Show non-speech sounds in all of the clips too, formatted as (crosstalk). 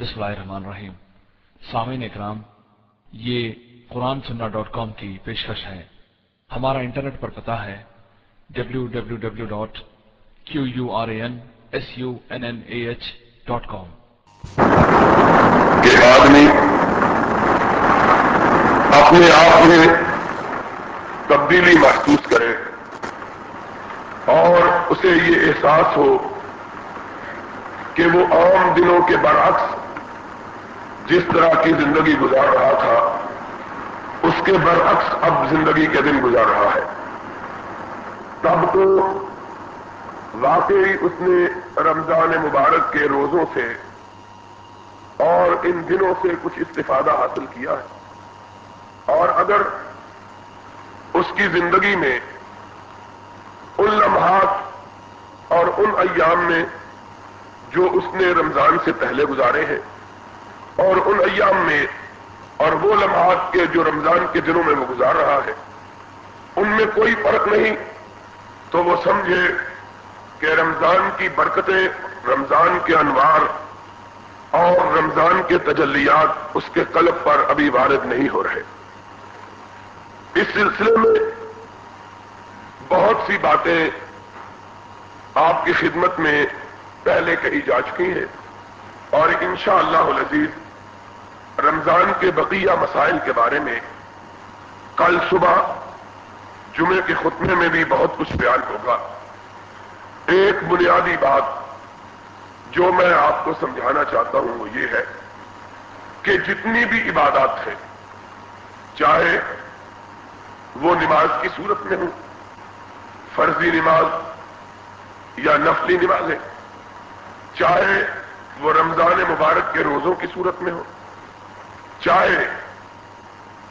بسم اللہ الرحمن الرحیم۔ سامعین اکرام، یہ قرآن سننا ڈاٹ کام کی پیشکش ہے۔ ہمارا انٹرنیٹ پر پتا ہے W W W dot Q U R A N S U N N A H dot com آدمی اپنے آپ میں تبدیلی محسوس کرے اور اسے یہ احساس ہو کہ وہ عام دنوں کے برعکس جس طرح کی زندگی گزار رہا تھا، اس کے برعکس اب زندگی کے دن گزار رہا ہے۔ تب تو واقعی اس نے رمضان مبارک کے روزوں سے اور ان دنوں سے کچھ استفادہ حاصل کیا ہے۔ اور اگر اس کی زندگی میں ان لمحات اور ان ایام میں جو اس نے رمضان سے پہلے گزارے ہیں اور ان ایام میں اور وہ لمحات کے جو رمضان کے دنوں میں وہ گزار رہا ہے، ان میں کوئی فرق نہیں۔ تو وہ سمجھے کہ رمضان کی برکتیں، رمضان کے انوار اور رمضان کے تجلیات اس کے قلب پر ابھی وارد نہیں ہو رہے۔ اس سلسلے میں بہت سی باتیں آپ کی خدمت میں پہلے کہی جا چکی ہیں اور انشاءاللہ اللہ رمضان کے بقیہ مسائل کے بارے میں کل صبح جمعے کے خطبے میں بھی بہت کچھ بیان ہوگا۔ ایک بنیادی بات جو میں آپ کو سمجھانا چاہتا ہوں وہ یہ ہے کہ جتنی بھی عبادات ہیں، چاہے وہ نماز کی صورت میں ہوں، فرضی نماز یا نفلی نمازیں، چاہے وہ رمضان مبارک کے روزوں کی صورت میں ہوں چاہے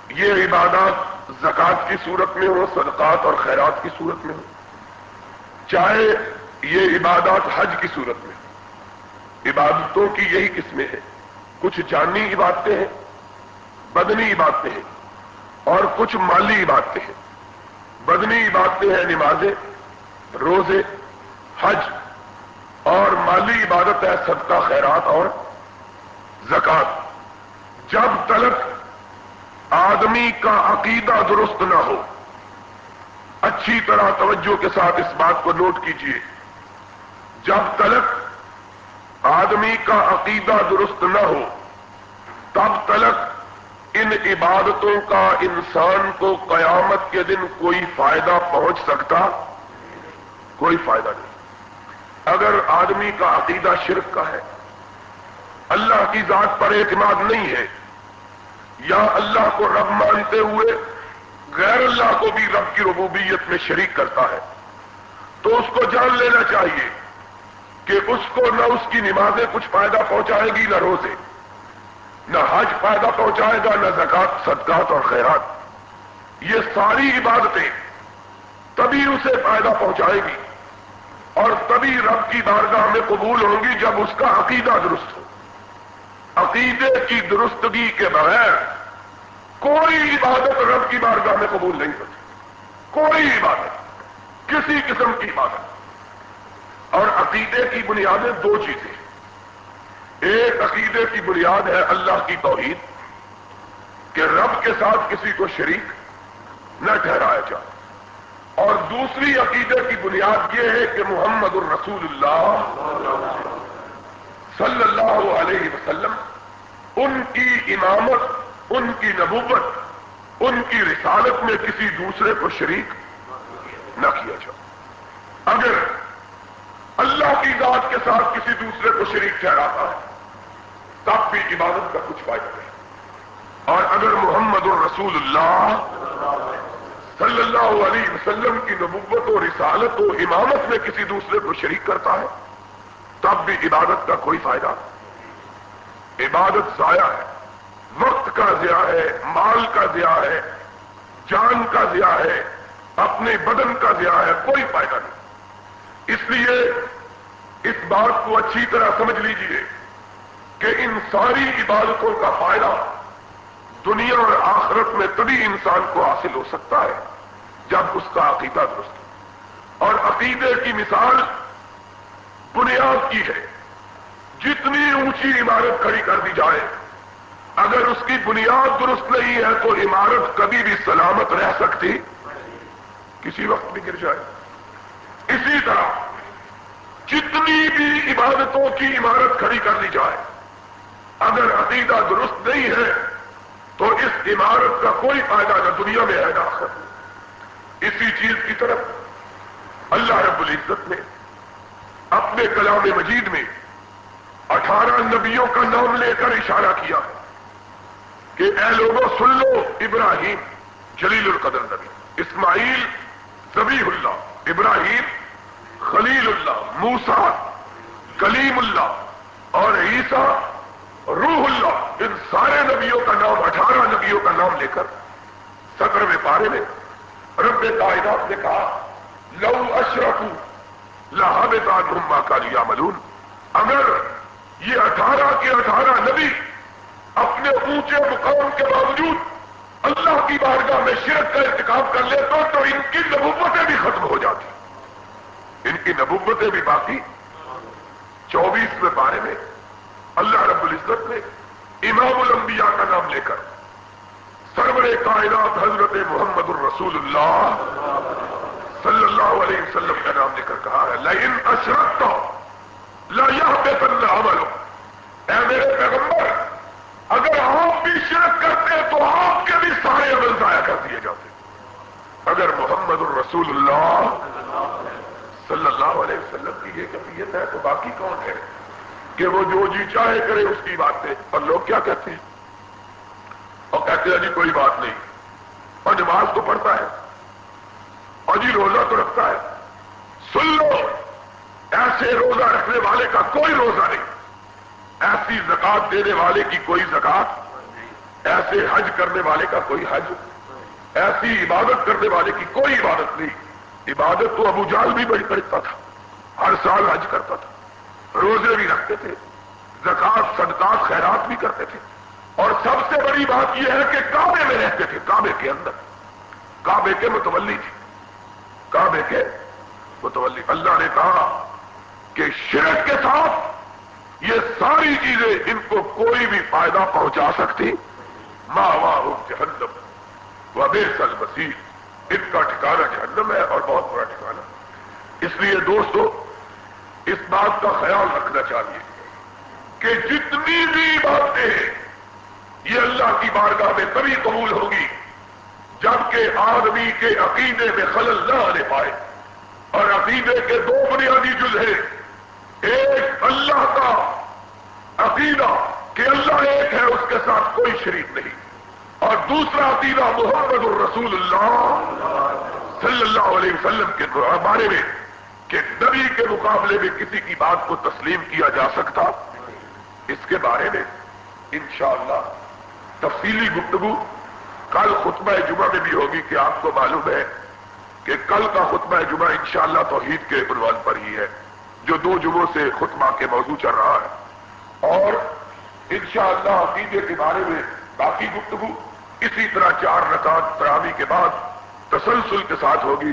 یہ عبادات زکوٰۃ کی صورت میں ہو صدقات اور خیرات کی صورت میں ہو چاہے یہ عبادات حج کی صورت میں ہو عبادتوں کی یہی قسمیں ہیں۔ کچھ جانی عبادتیں ہیں، بدنی عبادتیں ہیں، اور کچھ مالی عبادتیں ہیں۔ بدنی عبادتیں ہیں نمازیں، روزے، حج، اور مالی عبادت ہے صدقہ، خیرات اور زکات جب تلک آدمی کا عقیدہ درست نہ ہو، اچھی طرح توجہ کے ساتھ اس بات کو نوٹ کیجیے۔ جب تلک آدمی کا عقیدہ درست نہ ہو، تب تلک ان عبادتوں کا انسان کو قیامت کے دن کوئی فائدہ پہنچ سکتا؟ کوئی فائدہ نہیں۔ اگر آدمی کا عقیدہ شرک کا ہے، اللہ کی ذات پر اعتماد نہیں ہے یا اللہ کو رب مانتے ہوئے غیر اللہ کو بھی رب کی ربوبیت میں شریک کرتا ہے۔ تو اس کو جان لینا چاہیے کہ اس کو نہ اس کی نمازیں کچھ فائدہ پہنچائے گی نہ روزے، نہ حج فائدہ پہنچائے گا، نہ زکات صدقات اور خیرات۔ یہ ساری عبادتیں تبھی اسے فائدہ پہنچائے گی اور تبھی رب کی بارگاہ میں قبول ہوں گی جب اس کا عقیدہ درست ہو۔ عقیدے کی درستگی کے بغیر کوئی عبادت رب کی بارگاہ میں قبول نہیں ہوتی۔ کوئی عبادت، کسی قسم کی عبادت۔ اور عقیدے کی بنیادیں دو چیزیں۔ ایک عقیدے کی بنیاد ہے اللہ کی توحید، کہ رب کے ساتھ کسی کو شریک نہ ٹھہرایا جائے۔ اور دوسری عقیدے کی بنیاد یہ ہے کہ محمد الرسول اللہ۔ صلی اللہ علیہ وسلم، ان کی امامت، ان کی نبوت، ان کی رسالت میں کسی دوسرے کو شریک نہ کیا جائے۔ اگر اللہ کی ذات کے ساتھ کسی دوسرے کو شریک ٹھہراتا ہے، تب بھی عبادت کا کچھ فائدہ نہیں۔ اور اگر محمد الرسول اللہ صلی اللہ علیہ وسلم کی نبوت و رسالت و امامت میں کسی دوسرے کو شریک کرتا ہے تب بھی عبادت کا کوئی فائدہ؟ عبادت ضائع ہے، وقت کا ضیاع ہے، مال کا ضیاع ہے، جان کا ضیاع ہے، اپنے بدن کا ضیاع ہے، کوئی فائدہ نہیں۔ اس لیے اس بات کو اچھی طرح سمجھ لیجیے کہ ان ساری عبادتوں کا فائدہ دنیا اور آخرت میں تبھی انسان کو حاصل ہو سکتا ہے جب اس کا عقیدہ درست اور عقیدے کی مثال بنیاد کی ہے۔ جتنی اونچی عمارت کھڑی کر دی جائے، اگر اس کی بنیاد درست نہیں ہے تو عمارت کبھی بھی سلامت رہ سکتی۔ کسی وقت بھی گر جائے۔ اسی طرح، جتنی بھی عبادتوں کی عمارت کھڑی کر دی جائے، اگر عقیدہ درست نہیں ہے، تو اس عمارت کا کوئی فائدہ نہ دنیا میں ہے نہ اسی چیز کی طرف اللہ رب العزت نے اپنے کلام مجید میں اٹھارہ نبیوں کا نام لے کر اشارہ کیا کہ اے لوگوں سن لو، ابراہیم جلیل القدر نبی، اسماعیل زبی اللہ، ابراہیم خلیل اللہ موسا کلیم اللہ اور عیسیٰ روح اللہ، ان سارے نبیوں کا نام، اٹھارہ نبیوں کا نام لے کر سترویں پارے میں رب کائنات نے کہا، لو اشرف لاہب گما کا لیا ملون اگر یہ اٹھارہ کے اٹھارہ نبی اپنے اونچے مقام کے باوجود اللہ کی بارگاہ میں شرک کا ارتکاب کر لے تو ان کی نبوتیں بھی ختم ہو جاتی۔ ان کی نبوتیں بھی باقی۔ چوبیسویں بارے میں اللہ رب العزت نے امام الانبیاء کا نام لے کر سرور کائنات حضرت محمد الرسول اللہ صلی اللہ علیہ وسلم کا نام لے کر کہا ہے لائن اشرت لا بے عمل اے میرے پیغمبر، اگر آپ بھی شرک کرتے تو آپ کے بھی سارے عمل ضائع کر دیے جاتے اگر محمد الرسول اللہ صلی اللہ علیہ وسلم کی یہ کفیت ہے تو باقی کون ہے؟ کہ وہ جو جی چاہے کرے اس کی بات اور لوگ کیا کہتے ہیں؟ اور کہتے ہیں جی کوئی بات نہیں۔ اور نماز تو پڑھتا ہے۔ اور روزہ تو رکھتا ہے۔ سن لو، ایسے روزہ رکھنے والے کا کوئی روزہ نہیں۔ ایسی زکات دینے والے کی کوئی زکات ایسے حج کرنے والے کا کوئی حج ایسی عبادت کرنے والے کی کوئی عبادت نہیں۔ عبادت تو ابو جال بھی بڑی کرتا تھا۔ ہر سال حج کرتا تھا۔ روزے بھی رکھتے تھے۔ زکات، صدقات، خیرات بھی کرتے تھے۔ اور سب سے بڑی بات یہ ہے کہ کعبے میں رہتے تھے، کعبے کے اندر۔ کعبے کے متولی تھے۔ کعبے کے متولی اللہ نے کہا کہ شرک کے ساتھ یہ ساری چیزیں ان کو کوئی بھی فائدہ پہنچا سکتی۔ ماں واہ جہنم۔ و بے سل مسیح۔ ان کا ٹھکانا جہنم ہے اور بہت بڑا ٹھکانا اس لیے دوستو، اس بات کا خیال رکھنا چاہیے کہ جتنی بھی باتیں یہ اللہ کی بارگاہ میں تبھی قبول ہوگی۔ جبکہ آدمی کے عقیدے میں خلل نہ آنے پائے اور عقیدے کے دو بنیادی جز ہیں۔ ایک اللہ کا عقیدہ کہ اللہ ایک ہے، اس کے ساتھ کوئی شریک نہیں۔ اور دوسرا عقیدہ محمد الرسول اللہ صلی اللہ علیہ وسلم کے بارے میں کہ نبی کے مقابلے میں کسی کی بات کو تسلیم کیا جا سکتا۔ اس کے بارے میں انشاءاللہ تفصیلی گفتگو کل خطبہ جمعہ میں بھی ہوگی کہ آپ کو معلوم ہے کہ کل کا خطبہ جمعہ انشاءاللہ توحید کے عنوان پر ہی ہے، جو دو جمعوں سے خطبہ کے موضوع چل رہا ہے۔ اور انشاءاللہ عقیدے کے بارے میں باقی گفتگو اسی طرح چار رکعت تراوی کے بعد تسلسل کے ساتھ ہوگی۔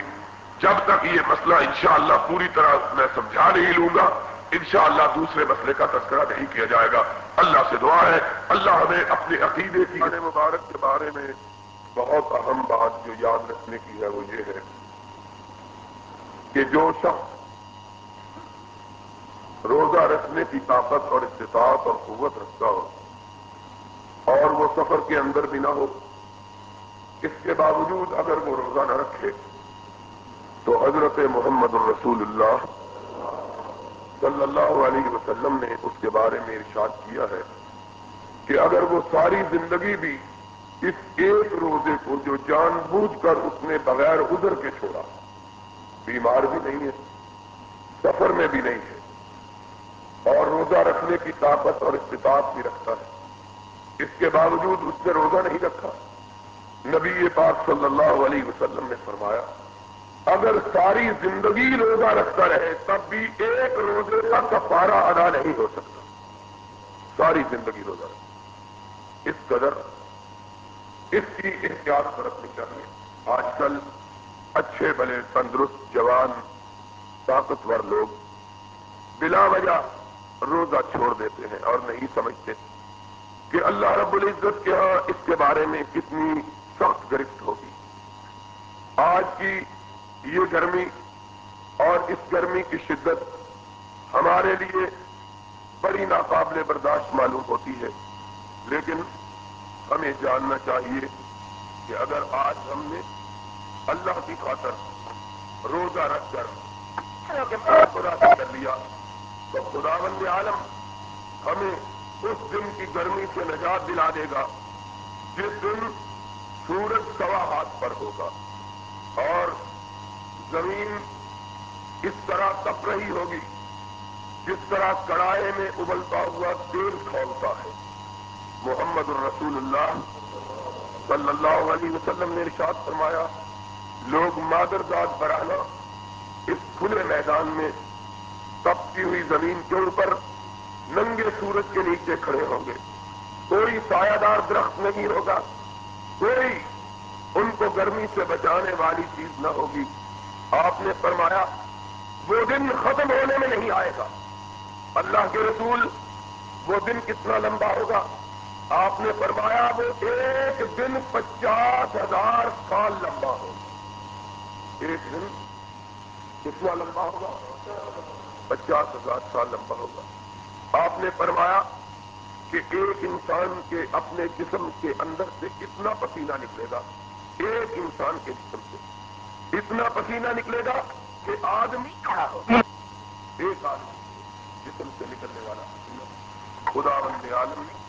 جب تک یہ مسئلہ انشاءاللہ پوری طرح میں سمجھا نہیں لوں گا، انشاءاللہ دوسرے مسئلے کا تذکرہ نہیں کیا جائے گا۔ اللہ سے دعا ہے، اللہ ہمیں اپنے عقیدے کی مبارک کے بارے میں بہت اہم بات جو یاد رکھنے کی ہے وہ یہ ہے کہ جو شخص روزہ رکھنے کی طاقت اور استطاعت اور قوت رکھتا ہو اور وہ سفر کے اندر بھی نہ ہو، اس کے باوجود اگر وہ روزہ نہ رکھے تو حضرت محمد الرسول اللہ صلی اللہ علیہ وسلم نے اس کے بارے میں ارشاد کیا ہے کہ اگر وہ ساری زندگی بھی اس ایک روزے کو جو جان بوجھ کر اس نے بغیر ادھر کے چھوڑا، بیمار بھی نہیں ہے، سفر میں بھی نہیں ہے، اور روزہ رکھنے کی طاقت اور استطاعت بھی رکھتا ہے۔ اس کے باوجود اس نے روزہ نہیں رکھا۔ نبی پاک صلی اللہ علیہ وسلم نے فرمایا، اگر ساری زندگی روزہ رکھتا رہے، تب بھی ایک روزے کا کفارہ ادا نہیں ہو سکتا۔ ساری زندگی روزہ رکھتا۔ اس قدر اس کی احتیاط برتنی چاہیے۔ آج کل اچھے بلے تندرست جوان، طاقتور لوگ بلا وجہ روزہ چھوڑ دیتے ہیں اور نہیں سمجھتے کہ اللہ رب العزت کے ہاں اس کے بارے میں کتنی سخت گرفت ہوگی۔ آج کی یہ گرمی اور اس گرمی کی شدت ہمارے لیے بڑی ناقابل برداشت معلوم ہوتی ہے، لیکن ہمیں جاننا چاہیے کہ اگر آج ہم نے اللہ کی خاطر روزہ رکھ کر خدا کر لیا، تو خدا بند عالم ہمیں اس دن کی گرمی سے نجات دلا دے گا، جس دن سورج سوا ہاتھ پر ہوگا۔ اور زمین اس طرح تپ رہی ہوگی جس طرح کڑائے میں ابلتا ہوا تیل کھولتا ہے۔ محمد الرسول اللہ صلی اللہ علیہ وسلم نے ارشاد فرمایا، لوگ مادر داد برانا اس کھلے میدان میں تپتی ہوئی زمین کے اوپر ننگے سورج کے نیچے کھڑے ہوں گے۔ کوئی سایہ دار درخت نہیں ہوگا، کوئی ان کو گرمی سے بچانے والی چیز نہ ہوگی۔ آپ نے فرمایا، وہ دن ختم ہونے میں نہیں آئے گا۔ اللہ کے رسول، وہ دن کتنا لمبا ہوگا؟ آپ نے فرمایا وہ ایک دن پچاس ہزار سال لمبا ہوگا ایک دن کتنا لمبا ہوگا؟ پچاس ہزار سال لمبا ہوگا۔ آپ نے فرمایا کہ ایک انسان کے اپنے جسم کے اندر سے کتنا پسینہ نکلے گا۔ ایک انسان کے جسم سے۔ اتنا پسینہ نکلے گا کہ آدمی کھڑا ہوگا ایک آدمی جسم سے نکلنے والا۔ پسینہ خدا بند عالم نے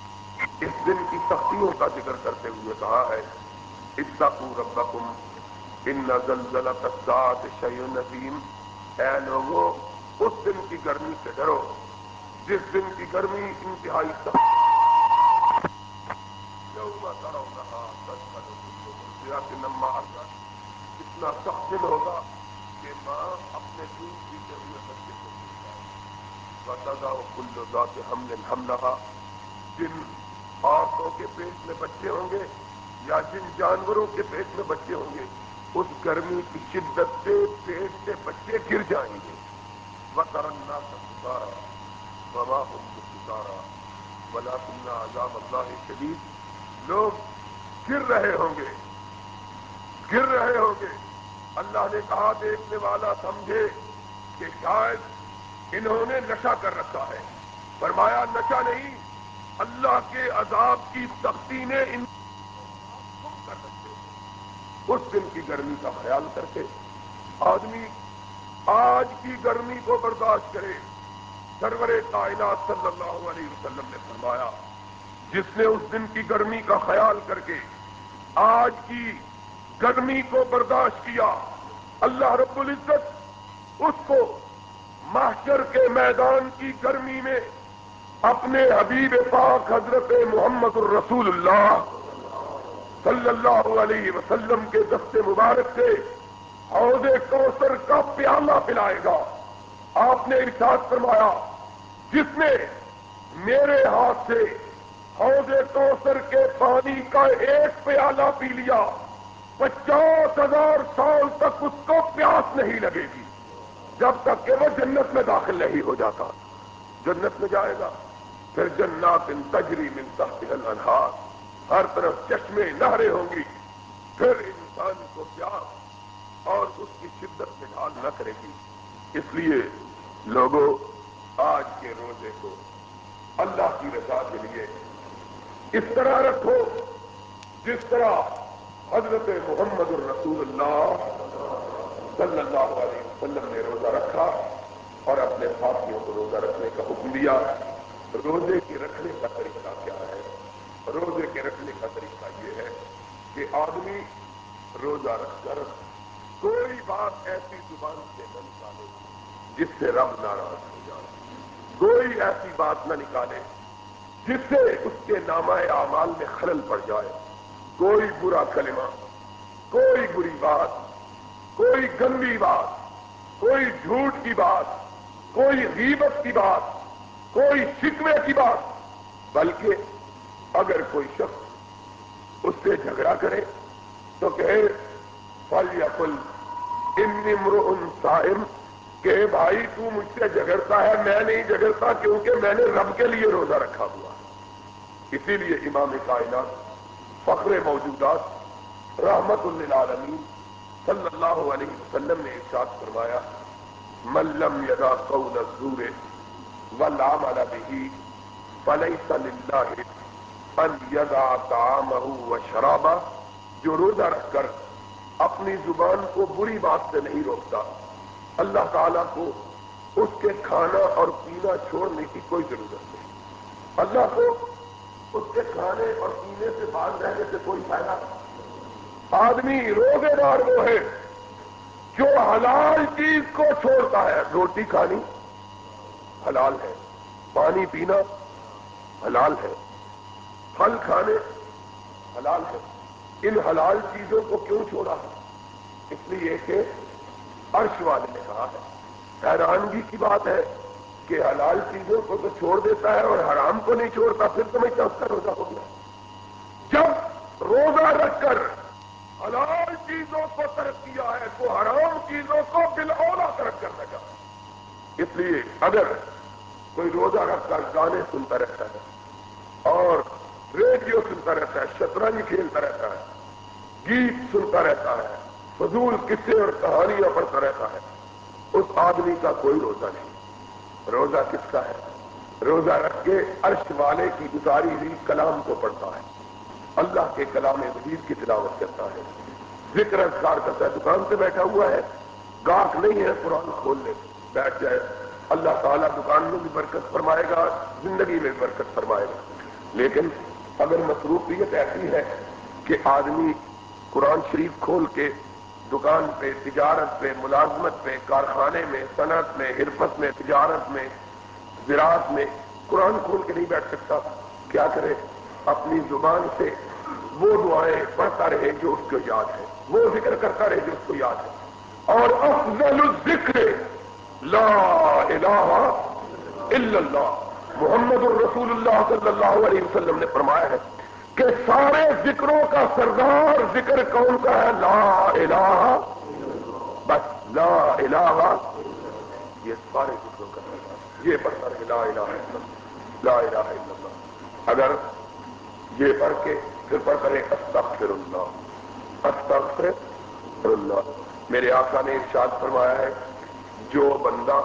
اس دن کی سختیوں کا ذکر کرتے ہوئے کہا ہے اتقو ربکم، ان زلزلہ تسات شیء نظیم اے لوگوں اس دن کی گرمی سے ڈرو۔ جس دن کی گرمی انتہائی سخت اتنا سخت دن ہوگا کہ ماں اپنے دودھ پیتے ہوئے بچے کو پوچھتا ہے کل ذات ہم نے ہم لگا جن عورتوں کے پیٹ میں بچے ہوں گے یا جن جانوروں کے پیٹ میں بچے ہوں گے، اس گرمی کی شدت سے پیٹ سے بچے گر جائیں گے۔ وہ کرنا ستارا بابا ہوں ستارا بلا سننا عذاب اللہ شدید لوگ گر رہے ہوں گے، گر رہے ہوں گے۔ اللہ نے کہا، دیکھنے والا سمجھے کہ شاید انہوں نے نشہ کر رکھا ہے۔ فرمایا، نشہ نہیں اللہ کے عذاب کی سختی نے ان کر رکھے اس دن کی گرمی کا خیال کر کے آدمی آج کی گرمی کو برداشت کرے۔ سرور کائنات صلی اللہ علیہ وسلم نے فرمایا، جس نے اس دن کی گرمی کا خیال کر کے آج کی گرمی کو برداشت کیا، اللہ رب العزت اس کو محشر کے میدان کی گرمی میں اپنے حبیب پاک حضرت محمد الرسول اللہ صلی اللہ علیہ وسلم کے دستے مبارک سے حوض کوثر کا پیالہ پلائے گا۔ آپ نے ارشاد فرمایا، جس نے میرے ہاتھ سے حوض کوثر کے پانی کا ایک پیالہ پی لیا، پچاس ہزار سال تک اس کو پیاس نہیں لگے گی۔ جب تک کہ وہ جنت میں داخل نہیں ہو جاتا، جنت میں جائے گا۔ پھر جنات ان تجری من تحت الانہار۔ ہر طرف چشمے نہریں ہوں گی۔ پھر انسان کو پیار اور اس کی شدت میں ڈھال نہ کرے گی۔ اس لیے لوگوں، آج کے روزے کو اللہ کی رضا کے لیے اس طرح رکھو جس طرح حضرت محمد الرسول اللہ صلی اللہ علیہ وسلم نے روزہ رکھا اور اپنے ساتھیوں کو روزہ رکھنے کا حکم دیا۔ روزے کے رکھنے کا طریقہ کیا ہے؟ روزے کے رکھنے کا طریقہ یہ ہے کہ آدمی روزہ رکھ کر کوئی بات ایسی زبان سے نہ نکالے جس سے رب ناراض ہو جائے۔ کوئی ایسی بات نہ نکالے جس سے اس کے نامہ اعمال میں خلل پڑ جائے۔ کوئی برا کلمہ، کوئی بری بات، کوئی گندی بات، کوئی جھوٹ کی بات، کوئی غیبت کی بات کوئی شکوے کی بات، بلکہ اگر کوئی شخص اس سے جھگڑا کرے تو کہ پل یا پل ان سائم کہ بھائی تو مجھ سے جگڑتا ہے، میں نہیں جگڑتا کیونکہ میں نے رب کے لیے روزہ رکھا ہوا اسی لیے امام کائنات، فخر موجودات، رحمت للعالمین صلی اللہ علیہ وسلم نے ارشاد فرمایا ملم یدا قول الزور والعمل به، فليس لله ان یدا طعامه وشرابه. جو روزہ رکھ کر اپنی زبان کو بری بات سے نہیں روکتا، اللہ تعالیٰ کو اس کے کھانا اور پینا چھوڑنے کی کوئی ضرورت نہیں۔ اللہ کو اس کے کھانے اور پینے سے باندھ رہنے سے کوئی فائدہ نہیں۔ آدمی روزے دار وہ ہے جو حلال چیز کو چھوڑتا ہے، روٹی کھانی حلال ہے۔ پانی پینا حلال ہے۔ پھل کھانے حلال ہے۔ ان حلال چیزوں کو کیوں چھوڑا ہے؟ اس لیے کہ عرش والے نے کہا ہے، حیرانگی کی بات ہے کہ حلال چیزوں کو تو چھوڑ دیتا ہے اور حرام کو نہیں چھوڑتا، پھر سمجھتا اس کا روزہ ہو گیا؟ جب روزہ رکھ کر حلال چیزوں کو ترک کیا ہے تو حرام چیزوں کو بلولا ترک کر لگا اس لیے اگر کوئی روزہ رکھ کر گانے سنتا رہتا ہے اور ریڈیو سنتا رہتا ہے، شطرنج کھیلتا رہتا ہے، گیت سنتا رہتا ہے، فضول قصے اور کہانیاں پڑھتا رہتا ہے۔ اس آدمی کا کوئی روزہ نہیں۔ روزہ کس کا ہے؟ روزہ رکھ کے عرش والے کی گزاری ہوئی کلام کو پڑھتا ہے۔ اللہ کے کلام مزید کی تلاوت کرتا ہے۔ ذکر اذکار کرتا ہے، دکان سے بیٹھا ہوا ہے، گاہک نہیں ہے، قرآن کھولنے بیٹھ جائے۔ اللہ تعالیٰ دکان میں بھی برکت فرمائے گا، زندگی میں بھی برکت فرمائے گا۔ لیکن اگر مصروفیت ایسی ہے کہ آدمی قرآن شریف کھول کے دکان پہ، تجارت پہ، ملازمت پہ، کارخانے میں، صنعت میں، حرفت میں، تجارت میں، زراعت میں قرآن کھول کے نہیں بیٹھ سکتا، کیا کرے؟ اپنی زبان سے وہ دعائیں پڑھتا رہے جو اس کو یاد ہے۔ وہ ذکر کرتا رہے جو اس کو یاد ہے۔ اور افضل الذکر لا الہ الا اللہ۔ محمد الرسول اللہ صلی اللہ علیہ وسلم نے فرمایا ہے کہ سارے ذکروں کا سردار ذکر کون کا ہے؟ لا الہ بس لا الہ یہ سارے ذکروں کا سردار۔ یہ پڑھتا رہے لا الہ الا اللہ۔ لا الہ الا اللہ۔ اگر یہ پڑھ کے پھر پڑھ کرے استغفر اللہ۔ استغفر اللہ۔ میرے آقا نے ارشاد فرمایا ہے جو بندہ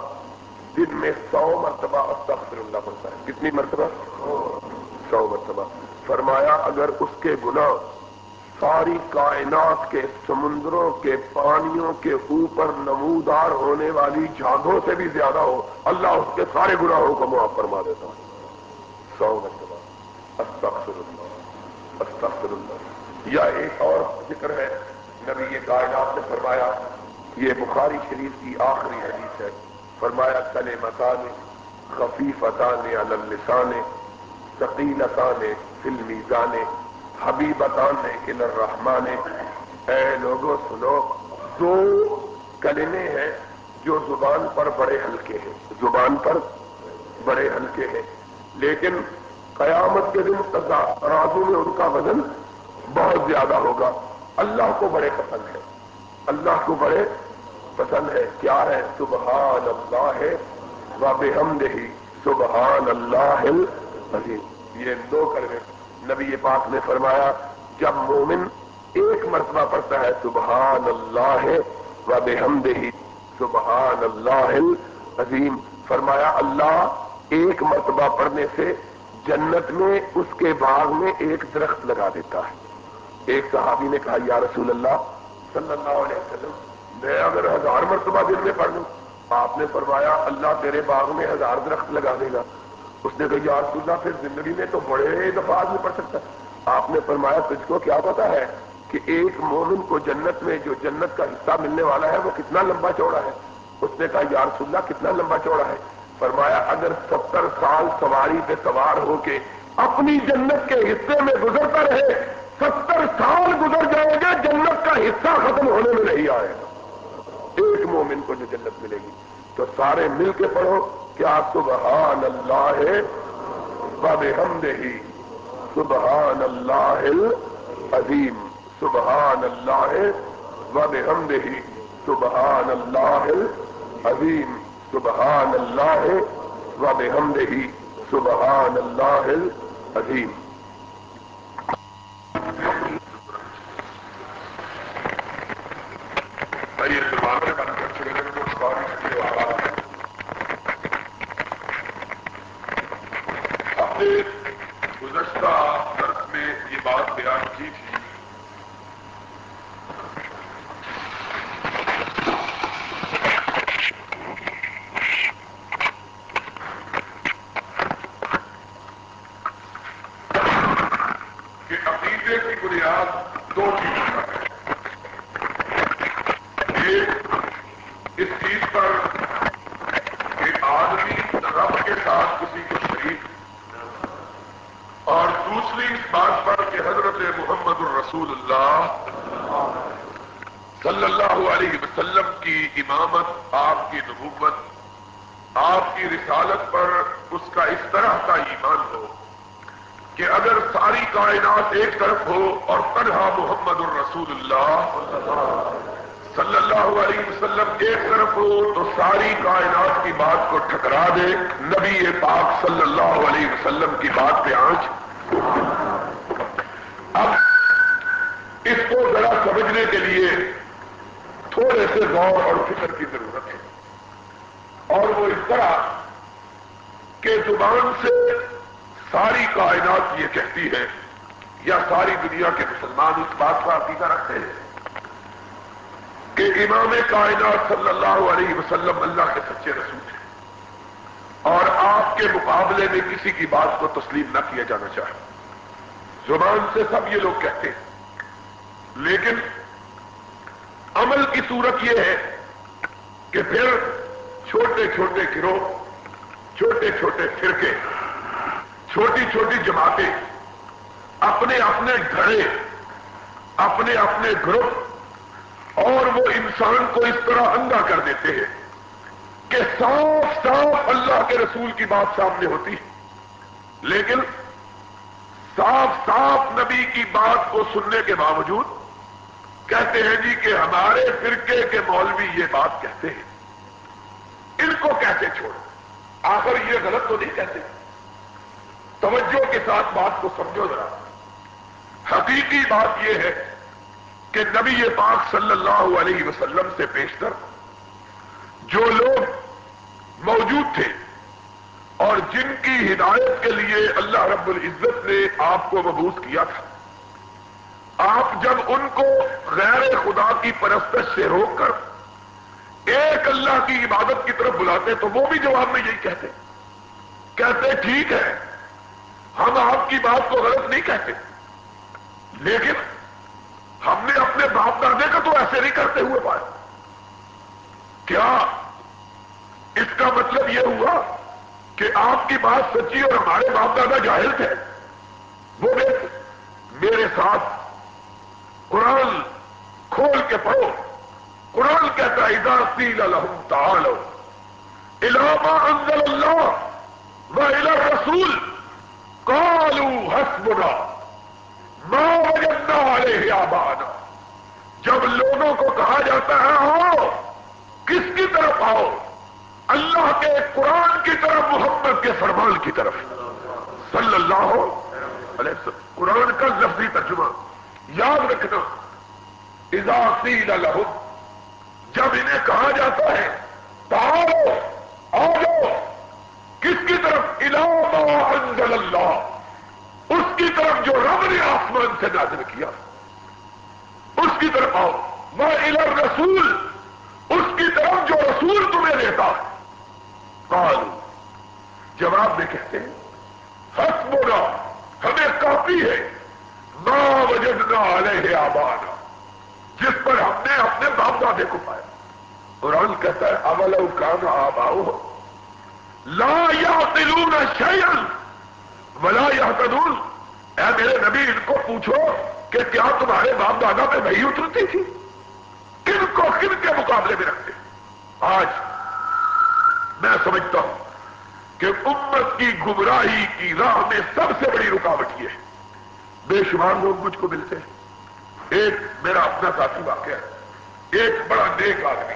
دن میں سو مرتبہ استغفر اللہ پڑھتا ہے۔ کتنی مرتبہ؟ سو مرتبہ۔ فرمایا، اگر اس کے گناہ ساری کائنات کے سمندروں کے پانیوں کے اوپر نمودار ہونے والی جھاگوں سے بھی زیادہ ہو، اللہ اس کے سارے گناہوں کو معاف فرما دیتا ہے۔ سو مرتبہ۔ استغفر اللہ۔ استغفر اللہ۔ یا ایک اور ذکر ہے، نبی یہ کائنات نے فرمایا یہ بخاری شریف کی آخری حدیث ہے۔ فرمایا کلے مکان خفیفتان اللسان، ثقیلتان فلمی جانے حبیبتان ال الرحمان اے لوگوں سنو، دو کلمے ہیں جو زبان پر بڑے ہلکے ہیں۔ زبان پر بڑے ہلکے ہیں۔ لیکن قیامت کے دن ترازو میں ان کا وزن بہت زیادہ ہوگا۔ اللہ کو بڑے پسند ہے اللہ کو بڑے پسند ہے کیا ہے، سبحان اللہ ہے، و ہی سبحان اللہ عظیم یہ دو کلمے نبی پاک نے فرمایا، جب مومن ایک مرتبہ پڑھتا ہے، سبحان اللہ و بحمد ہی سبحان اللہ عظیم فرمایا، اللہ ایک مرتبہ پڑھنے سے جنت میں، اس کے باغ میں ایک درخت لگا دیتا ہے۔ ایک صحابی نے کہا، یا رسول اللہ صلی اللہ علیہ وسلم، میں اگر ہزار مرتبہ دن میں پڑھ لوں آپ نے فرمایا، اللہ تیرے باغ میں ہزار درخت لگا دے گا۔ اس نے کہا، یا رسول اللہ، پھر زندگی میں تو بڑے دفعہ میں پڑھ سکتا۔ آپ نے فرمایا، تجھ کو کیا پتا ہے کہ ایک مومن کو جنت میں جو جنت کا حصہ ملنے والا ہے، وہ کتنا لمبا چوڑا ہے۔ اس نے کہا، یا رسول اللہ، کتنا لمبا چوڑا ہے۔ فرمایا، اگر ستر سال سواری پہ سوار ہو کے اپنی جنت کے حصے میں گزرتا رہے ستر سال گزر جائیں گے، جنت کا حصہ ختم ہونے میں نہیں آئے گا۔ ایک مومن کو جو جنت ملے گی، تو سارے مل کے پڑھو، کیا سبحان اللہ ہے بب ہم سبحان اللہ عظیم سبحان اللہ وب ہم سبحان اللہ عظیم سبحان اللہ و بحمدہ سبحان اللہ عظیم کائنات ایک طرف ہو اور تنہا محمد الرسول اللہ صلی اللہ علیہ وسلم ایک طرف ہو تو ساری کائنات کی بات کو ٹھکرا دے نبی پاک صلی اللہ علیہ وسلم کی بات پہ آنچ۔ اب اس کو ذرا سمجھنے کے لیے تھوڑے سے غور اور فکر کی ضرورت ہے۔ اور وہ اس طرح کہ زبان سے ساری کائنات یہ کہتی ہے یا ساری دنیا کے مسلمان اس بات کا عقیدہ رکھتے ہیں کہ امام کائنات صلی اللہ علیہ وسلم اللہ کے سچے رسول ہیں اور آپ کے مقابلے میں کسی کی بات کو تسلیم نہ کیا جانا چاہے۔ زبان سے سب یہ لوگ کہتے ہیں۔ لیکن عمل کی صورت یہ ہے کہ پھر چھوٹے چھوٹے گروہ، چھوٹے چھوٹے فرقے، چھوٹی چھوٹی جماعتیں اپنے اپنے گھڑے، اپنے اپنے گروپ، اور وہ انسان کو اس طرح اندھا کر دیتے ہیں کہ صاف صاف اللہ کے رسول کی بات سامنے ہوتی ہے۔ لیکن صاف صاف نبی کی بات کو سننے کے باوجود کہتے ہیں جی کہ ہمارے فرقے کے مولوی یہ بات کہتے ہیں۔ ان کو کیسے چھوڑ آخر یہ غلط تو نہیں کہتے۔ توجہ کے ساتھ بات کو سمجھو ذرا۔ حقیقی بات یہ ہے کہ نبی پاک صلی اللہ علیہ وسلم سے پیشتر جو لوگ موجود تھے اور جن کی ہدایت کے لیے اللہ رب العزت نے آپ کو مبوس کیا تھا، آپ جب ان کو غیر خدا کی پرستش سے روک کر ایک اللہ کی عبادت کی طرف بلاتے تو وہ بھی جواب میں یہی کہتے کہتے ٹھیک ہے، ہم آپ کی بات کو غلط نہیں کہتے۔ لیکن ہم نے اپنے باپ دادے کا تو ایسے نہیں کرتے ہوئے پائے کیا اس کا مطلب یہ ہوا کہ آپ کی بات سچی اور ہمارے باپ دادا جاہل تھے؟ وہ میرے ساتھ قرآن کھول کے پڑھو۔ قرآن کہتا ہے سیل الحم تعالو علامہ انزل اللہ و رسول کالو حسبنا۔ ما وجدنا جب لوگوں کو کہا جاتا ہے آؤ کس کی طرف آؤ؟ اللہ کے قرآن کی طرف، محمد کے فرمان کی طرف۔ صلی اللہ علیہ وسلم۔ قرآن کا لفظی ترجمہ۔ یاد رکھنا۔ اضافی لہم۔ جب انہیں کہا جاتا ہے آ جاؤ کس کی طرف؟ انزل اللہ۔ اس کی طرف جو رب نے آسمان سے نازل کیا، اس کی طرف آؤ میں الر رسول اس کی طرف جو رسول تمہیں دیتا ہے۔ جواب میں کہتے ہیں ہس بولا ہمیں کافی ہے نا وجدنا علیہ آبانا، جس پر ہم نے اپنے باپ دادے کو پایا۔ قرآن کہتا ہے اول کان آباؤ لا یا تلون ولا یا اے میرے نبی، ان کو پوچھو کہ کیا تمہارے باپ دادا پہ نہیں اترتی تھی؟ کن کو کن کے مقابلے میں رکھتے؟ آج میں سمجھتا ہوں کہ امت کی گمراہی کی راہ میں سب سے بڑی رکاوٹ یہ ہے۔ بے شمار لوگ مجھ کو ملتے ہیں۔ ایک میرا اپنا ساتھی واقعہ ہے۔ ایک بڑا نیک آدمی۔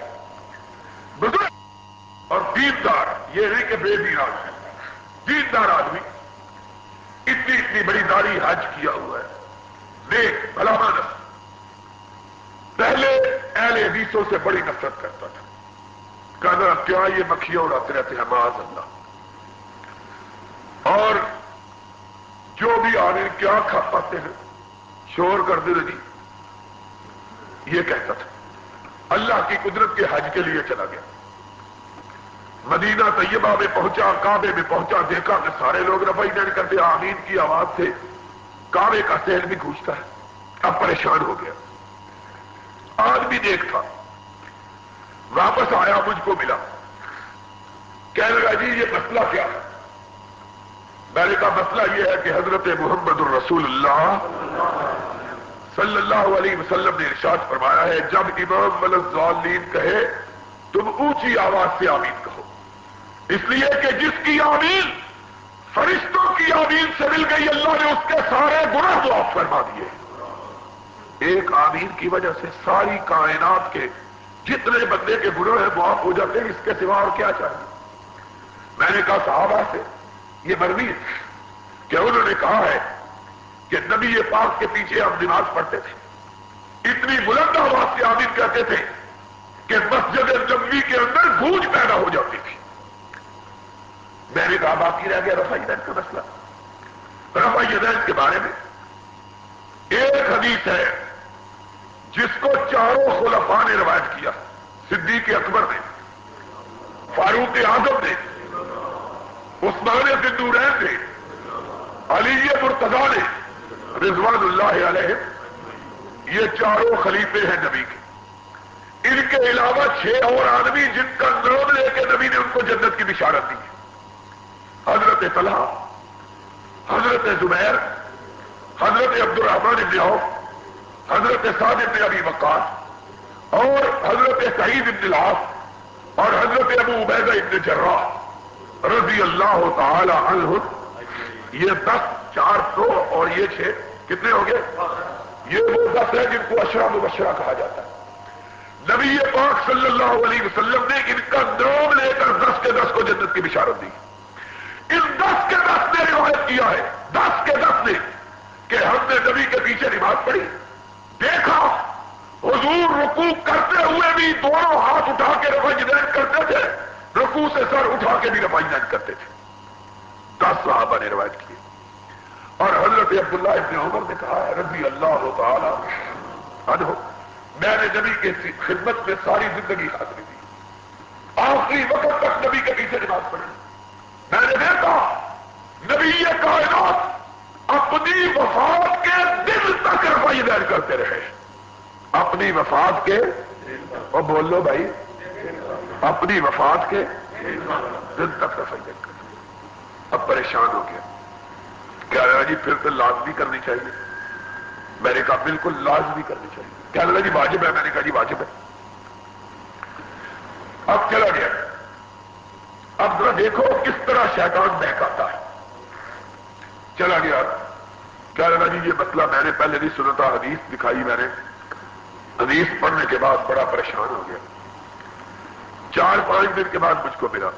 بزرگ اور دیندار، یہ نہیں کہ بے دین دیندار آدمی۔ اتنی اتنی بڑی داری حج کیا ہوا ہے۔ دیکھ، بھلا مانس۔ پہلے اہل حدیثوں سے بڑی نفرت کرتا تھا۔ کہنا کیا یہ مکھیاں اڑاتے رہتے ہیں معاذ اللہ؟ اور جو بھی آ رہے کیا کھا پاتے ہیں، شور کر دے رہی جی۔ یہ کہتا تھا، اللہ کی قدرت کے حج کے لیے چلا گیا۔ مدینہ طیبہ میں پہنچا، کعبے میں پہنچا، دیکھا کہ سارے لوگ رفائی دین کرتے آمین کی آواز سے کعبے کا سہل بھی گھوستا ہے۔ اب پریشان ہو گیا۔ آج بھی دیکھ تھا۔ واپس آیا، مجھ کو ملا۔ کہنے لگا جی یہ مسئلہ کیا ہے؟ میں نے کہا، مسئلہ یہ ہے کہ حضرت محمد الرسول اللہ صلی اللہ علیہ وسلم نے ارشاد فرمایا ہے، جب امام ملزالین کہے، تم اونچی آواز سے آمین کہو۔ اس لیے کہ جس کی آمین فرشتوں کی آمین سے مل گئی، اللہ نے اس کے سارے گناہ معاف فرما دیے۔ ایک آمین کی وجہ سے ساری کائنات کے جتنے بندے کے گناہ ہیں، معاف ہو جاتے ہیں، اس کے سوا اور کیا چاہیے؟ میں نے کہا صحابہ سے، یہ مروی ہے کہ انہوں نے کہا ہے کہ نبی پاک کے پیچھے ہم نماز پڑھتے تھے۔ اتنی بلند آواز سے آمین کہتے تھے کہ مسجد نبی کے اندر گونج پیدا ہو جاتی تھی۔ میں نے کہا باقی رہ گیا رفائی دین کا مسئلہ۔ رفائی دین کے بارے میں ایک حدیث ہے جس کو چاروں خلفاء نے روایت کیا، صدیق اکبر نے، فاروق اعظم نے، عثمان سندورین نے، علی مرتضا نے، رضوان اللہ علیہ یہ چاروں خلیفے ہیں نبی کے۔ ان کے علاوہ چھ اور آدمی جن کا نام لے کے نبی نے ان کو جنت کی بشارت دی۔ ہے حضرت طلحہ، حضرت زبیر، حضرت عبد الرحمان ابن عوف، حضرت سعد ابن ابی وقاص اور حضرت سعید ابن العاص اور حضرت ابو عبیدہ ابن جراح رضی اللہ تعالی عنہ۔ یہ دس، چار سو اور یہ چھ، کتنے ہو گئے یہ وہ دس ہے جن کو اشرا مبشرہ کہا جاتا ہے۔ نبی پاک صلی اللہ علیہ وسلم نے ان کا نام لے کر دس کے دس کو جنت کی بشارت دی۔ ان دس کے دس نے روایت کیا ہے۔ دس کے دس نے کہ ہم نے نبی کے پیچھے نماز پڑھی۔ دیکھا، حضور رکوع کرتے ہوئے بھی دونوں ہاتھ اٹھا کے رفائی دین کرتے تھے۔ رکوع سے سر اٹھا کے بھی رفائی دین کرتے تھے۔ دس صحابہ نے روایت کی۔ اور حضرت عبداللہ ابن عمر نے کہا ہے اللہ تعالی عنہ، میں نے نبی کے خدمت میں ساری زندگی حاضری دی۔ آخری وقت تک نبی کے پیچھے نماز پڑھی۔ میں نے دیکھا نبی کائنات اپنی وفات کے دل تک رفائی دین کرتے رہے۔ اپنی وفات کے اور بول لو بھائی۔ اپنی وفات کے دل تک رفائی دین کرتے اب پریشان ہو گیا۔ کیا لگا جی پھر تو لازمی کرنی چاہیے۔ میں نے کہا، بالکل لازمی کرنی چاہیے۔ کیا لگا جی واجب ہے۔ میں نے کہا جی واجب ہے۔ اب چلا گیا۔ اب ذرا دیکھو کس طرح شیطان بہکاتا ہے۔ چلا گیا۔ کیا لگا جی یہ مسئلہ میں نے پہلے نہیں سنا تھا، حدیث دکھائی میں نے۔ حدیث پڑھنے کے بعد بڑا پریشان ہو گیا۔ چار پانچ دن کے بعد مجھ کو ملا۔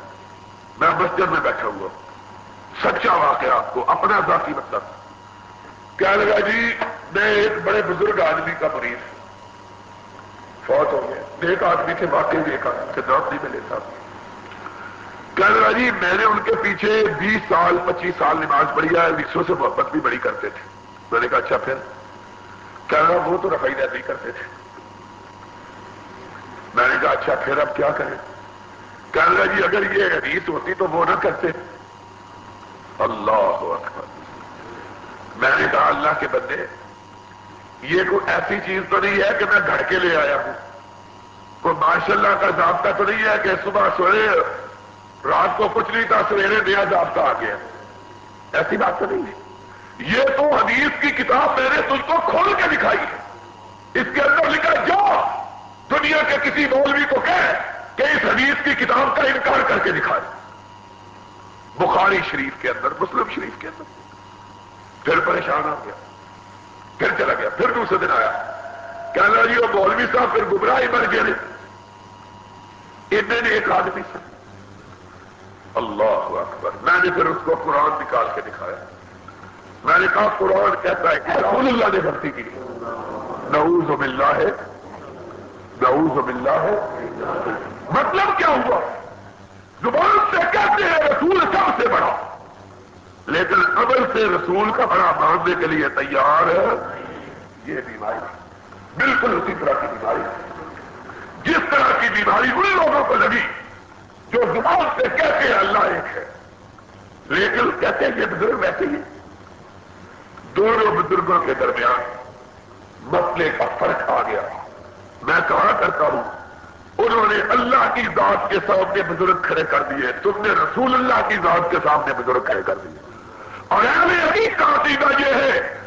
میں مسجد میں بیٹھا ہوا۔ سچا واقعہ آپ کو، اپنا ذاتی مطلب کیا لگا جی میں ایک بڑے بزرگ آدمی کا مریض۔ فوت ہو گیا۔ ایک آدمی کے واقعی ایک آدمی سے نام نہیں ملے تھا کیا لگا جی میں نے ان کے پیچھے بیس سال، پچیس سال نماز پڑھی ہے رکشوں سے محبت بھی بڑی کرتے تھے۔ میں نے کہا اچھا پھر۔ کیا لگا وہ تو رفائی نہیں کرتے تھے۔ میں نے کہا اچھا پھر اب کیا کریں؟ کیا لگا جی اگر یہ حدیث ہوتی تو وہ نہ کرتے۔ اللہ اکبر۔ میں نے کہا، اللہ کے بندے، یہ کوئی ایسی چیز تو نہیں ہے کہ میں گھر کے لے آیا ہوں۔ کوئی ماشاء اللہ کا ضابطہ تو نہیں ہے کہ صبح سوئے رات کو کچھ نہیں تھا، سویرے نیا ضابطہ آ گیا۔ ایسی بات تو نہیں ہے۔ یہ تو حدیث کی کتاب میں نے تجھ کو کھول کے دکھائی ہے۔ اس کے اندر لکھا جا دنیا کے کسی مولوی کو کہہ کہ اس حدیث کی کتاب کا انکار کر کے دکھا دے بخاری شریف کے اندر، مسلم شریف کے اندر۔ پھر پریشان آ گیا۔ پھر چلا گیا۔ پھر دوسرے دن آیا۔ کہنا جی وہ مولوی صاحب پھر گمراہ مر گئے۔ اتنے نے ایک آدمی سے اللہ اکبر۔ میں نے پھر اس کو قرآن نکال کے دکھایا۔ میں نے کہا قرآن کہتا ہے کہ (laughs) رسول اللہ نے غلطی کی۔ نعوذ باللہ ہے نعوذ باللہ۔ ہے مطلب کیا ہوا؟ زبان سے کہتے ہیں رسول سب سے بڑا۔ لیکن عمل سے رسول کا بڑا ماننے کے لیے تیار ہے۔ یہ بیماری۔ بالکل اسی طرح کی بیماری۔ جس طرح کی بیماری ان لوگوں کو لگی۔ جو زبان سے کہتے ہیں اللہ ایک ہے۔ لیکن کہتے ہیں یہ بزرگ ویسے ہی۔ دونوں بزرگوں کے درمیان مسئلے کا فرق آ گیا۔ میں کہا کرتا ہوں، انہوں نے اللہ کی ذات کے سامنے بزرگ کھڑے کر دیے۔ تم نے رسول اللہ کی ذات کے سامنے بزرگ کھڑے کر دیے۔ اور اہل کا عقیدہ یہ ہے،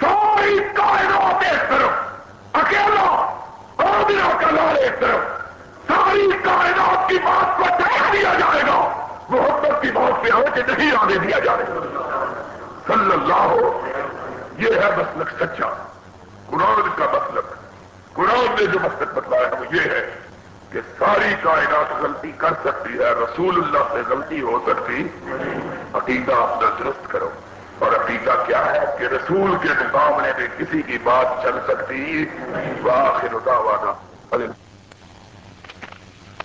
ساری کائنات ایک طرف، اکیلا اور کا لال ایک طرف۔ ساری کائنات کی بات کو ٹھہرا دیا جائے گا۔ محبت کی بات پہ آنے کے نہیں آنے دیا جائے۔ گا صلی اللہ ہو۔ یہ ہے مسلک سچا۔ قرآن کا مسلک۔ قرآن نے جو مسلک بتلایا وہ یہ ہے کہ ساری کائنات غلطی کر سکتی ہے، رسول اللہ سے غلطی ہو سکتی۔ عقیدہ اپنا درست کرو۔ اور عقیدہ کیا ہے کہ رسول کے مقابلے میں کسی کی بات چل سکتی۔ واخر دعوانا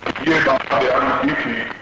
یہ بات بیان کی تھی۔